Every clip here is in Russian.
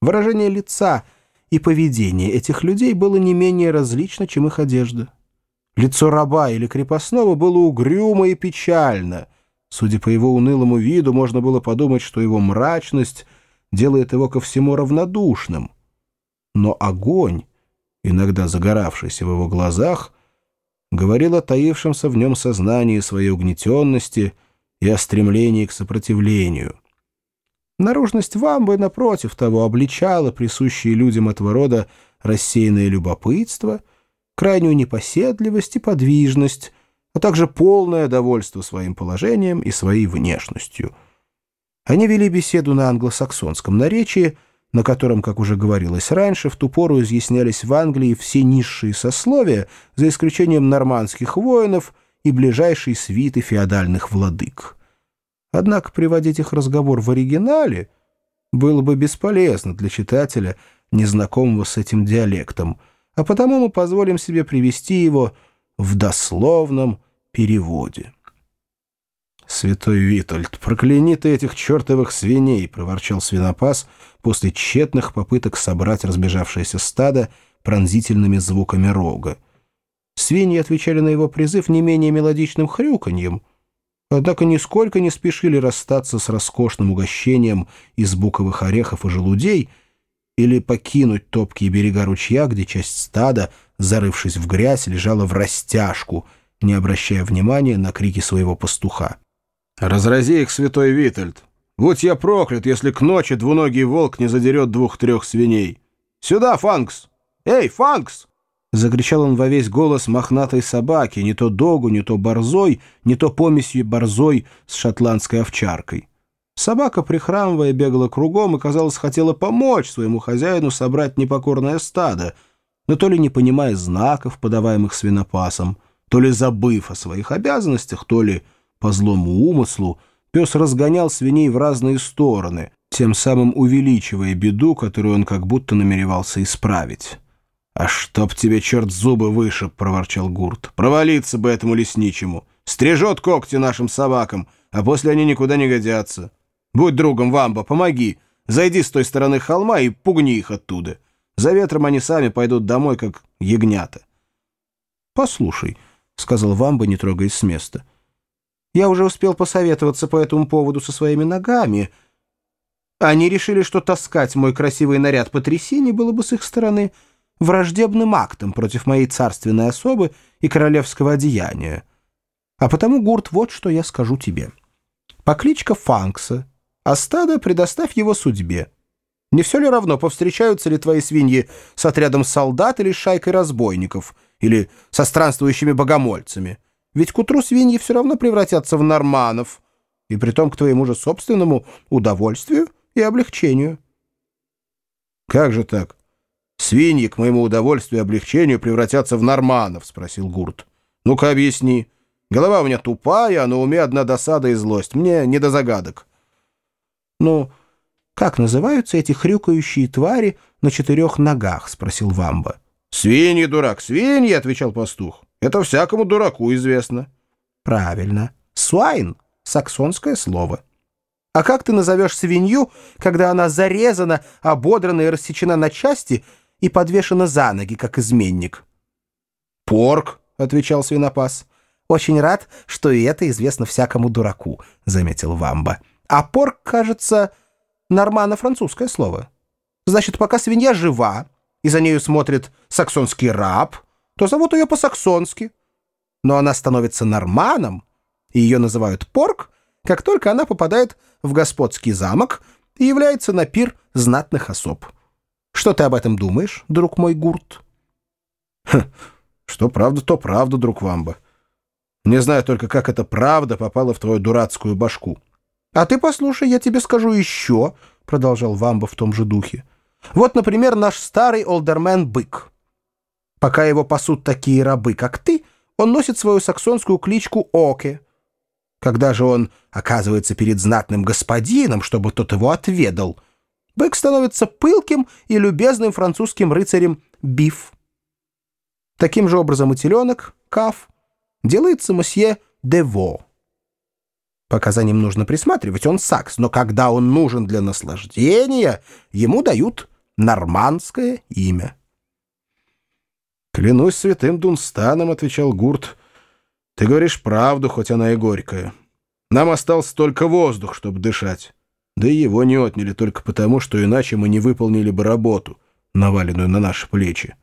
Выражение лица и поведение этих людей было не менее различно, чем их одежда. Лицо раба или крепостного было угрюмо и печально. Судя по его унылому виду, можно было подумать, что его мрачность делает его ко всему равнодушным. Но огонь, иногда загоравшийся в его глазах, говорил о таившемся в нем сознании своей угнетенности и о стремлении к сопротивлению. Наружность вамбы, напротив того, обличала присущие людям этого рода рассеянное любопытство, крайнюю непоседливость и подвижность, а также полное довольство своим положением и своей внешностью. Они вели беседу на англосаксонском наречии, на котором, как уже говорилось раньше, в ту пору изъяснялись в Англии все низшие сословия, за исключением нормандских воинов и ближайшей свиты феодальных владык. Однако приводить их разговор в оригинале было бы бесполезно для читателя, незнакомого с этим диалектом, а потому мы позволим себе привести его в дословном переводе. «Святой Витольд, прокляни ты этих чертовых свиней!» — проворчал свинопас после тщетных попыток собрать разбежавшееся стадо пронзительными звуками рога. Свиньи отвечали на его призыв не менее мелодичным хрюканьем — однако нисколько не спешили расстаться с роскошным угощением из буковых орехов и желудей или покинуть топкие берега ручья, где часть стада, зарывшись в грязь, лежала в растяжку, не обращая внимания на крики своего пастуха. «Разрази их, святой Витальд! Будь я проклят, если к ночи двуногий волк не задерет двух-трех свиней! Сюда, Фанкс! Эй, Фанкс!» Закричал он во весь голос мохнатой собаки, не то догу, не то борзой, не то помесью борзой с шотландской овчаркой. Собака, прихрамывая, бегала кругом и, казалось, хотела помочь своему хозяину собрать непокорное стадо, но то ли не понимая знаков, подаваемых свинопасом, то ли забыв о своих обязанностях, то ли по злому умыслу, пес разгонял свиней в разные стороны, тем самым увеличивая беду, которую он как будто намеревался исправить. «А чтоб тебе черт зубы вышиб!» — проворчал Гурт. «Провалиться бы этому лесничему! Стрижет когти нашим собакам, а после они никуда не годятся. Будь другом, Вамба, помоги! Зайди с той стороны холма и пугни их оттуда. За ветром они сами пойдут домой, как ягнята». «Послушай», — сказал Вамба, не трогаясь с места. «Я уже успел посоветоваться по этому поводу со своими ногами». Они решили, что таскать мой красивый наряд по трясине было бы с их стороны враждебным актом против моей царственной особы и королевского одеяния. А потому, Гурт, вот что я скажу тебе. Покличка Фанкса, а стадо предоставь его судьбе. Не все ли равно, повстречаются ли твои свиньи с отрядом солдат или шайкой разбойников, или со странствующими богомольцами? Ведь к утру свиньи все равно превратятся в норманов, и притом к твоему же собственному удовольствию и облегчению. Как же так? Свиньи, к моему удовольствию и облегчению, превратятся в норманов, — спросил Гурт. — Ну-ка объясни. Голова у меня тупая, а на уме одна досада и злость. Мне не до загадок. — Ну, как называются эти хрюкающие твари на четырех ногах? — спросил Вамба. — Свиньи, дурак, свиньи, — отвечал пастух. — Это всякому дураку известно. — Правильно. Свайн — саксонское слово. — а как ты назовешь свинью, когда она зарезана, ободрана и рассечена на части и подвешена за ноги, как изменник. «Порк», — отвечал свинопас. «Очень рад, что и это известно всякому дураку», — заметил Вамба. «А порк, кажется, нормано-французское слово. Значит, пока свинья жива, и за нею смотрит саксонский раб, то зовут ее по-саксонски. Но она становится норманом, и ее называют порк, как только она попадает в господский замок и является на пир знатных особ». Что ты об этом думаешь, друг мой Гурт? Хм, что правда, то правда, друг Вамба. Не знаю только, как эта правда попала в твою дурацкую башку. А ты послушай, я тебе скажу еще, продолжал Вамба в том же духе. Вот, например, наш старый олдермен-бык. Пока его пасут такие рабы, как ты, он носит свою саксонскую кличку Оке. Когда же он оказывается перед знатным господином, чтобы тот его отведал — бык становится пылким и любезным французским рыцарем Биф. Таким же образом и теленок, Каф, делается мосье Дево. Пока нужно присматривать, он сакс, но когда он нужен для наслаждения, ему дают нормандское имя. «Клянусь святым Дунстаном», — отвечал Гурт, — «ты говоришь правду, хоть она и горькая. Нам остался только воздух, чтобы дышать. Да и его не отняли только потому, что иначе мы не выполнили бы работу, наваленную на наши плечи.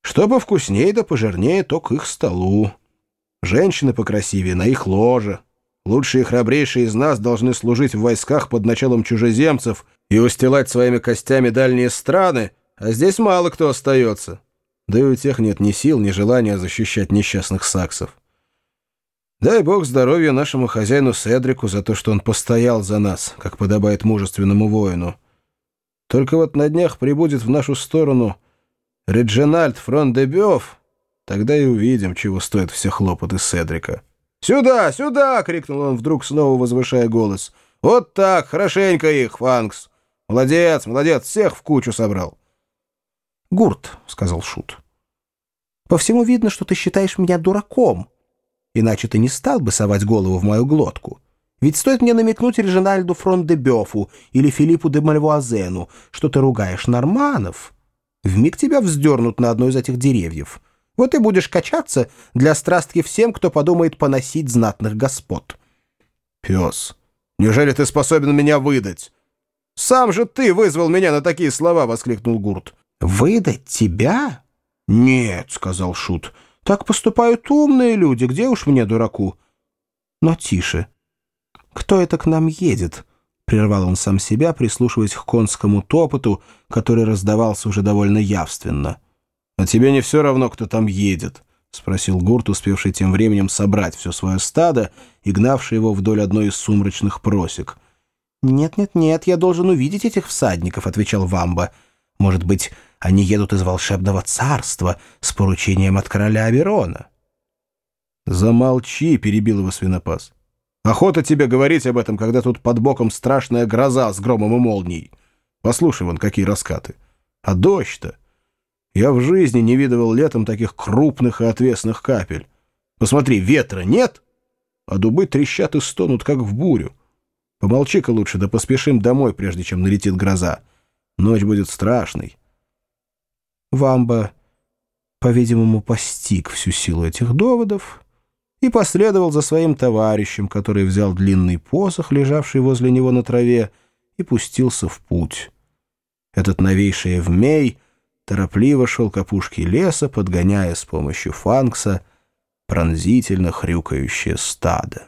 Что повкуснее да пожирнее, то к их столу. Женщины покрасивее на их ложе». Лучшие и храбрейшие из нас должны служить в войсках под началом чужеземцев и устилать своими костями дальние страны, а здесь мало кто остается. Да и у тех нет ни сил, ни желания защищать несчастных саксов. Дай бог здоровья нашему хозяину Седрику за то, что он постоял за нас, как подобает мужественному воину. Только вот на днях прибудет в нашу сторону Реджинальд Фрон-де-Бёв, тогда и увидим, чего стоят все хлопоты Седрика». «Сюда, сюда!» — крикнул он вдруг, снова возвышая голос. «Вот так, хорошенько их, Фанкс! Молодец, молодец, всех в кучу собрал!» «Гурт», — сказал Шут, — «по всему видно, что ты считаешь меня дураком, иначе ты не стал бы совать голову в мою глотку. Ведь стоит мне намекнуть Режинальду Фрон-де-Бёфу или Филиппу де Мальвуазену, что ты ругаешь норманов, вмиг тебя вздернут на одно из этих деревьев». Вот и будешь качаться для страстки всем, кто подумает поносить знатных господ. Пес, неужели ты способен меня выдать? Сам же ты вызвал меня на такие слова, воскликнул Гурт. Выдать тебя? Нет, сказал Шут. Так поступают умные люди, где уж мне дураку? Но тише. Кто это к нам едет? Прервал он сам себя, прислушиваясь к конскому топоту, который раздавался уже довольно явственно. — «А тебе не все равно, кто там едет?» — спросил Гурт, успевший тем временем собрать все свое стадо и гнавший его вдоль одной из сумрачных просек. «Нет-нет-нет, я должен увидеть этих всадников», — отвечал Вамба. «Может быть, они едут из волшебного царства с поручением от короля Аберона?» «Замолчи», — перебил его свинопас. «Охота тебе говорить об этом, когда тут под боком страшная гроза с громом и молнией. Послушай вон, какие раскаты. А дождь-то...» Я в жизни не видывал летом таких крупных и отвесных капель. Посмотри, ветра нет, а дубы трещат и стонут, как в бурю. Помолчи-ка лучше, да поспешим домой, прежде чем налетит гроза. Ночь будет страшной. Вамба, по-видимому, постиг всю силу этих доводов и последовал за своим товарищем, который взял длинный посох, лежавший возле него на траве, и пустился в путь. Этот новейший Эвмей — торопливо шел к опушке леса, подгоняя с помощью фанкса пронзительно хрюкающее стадо.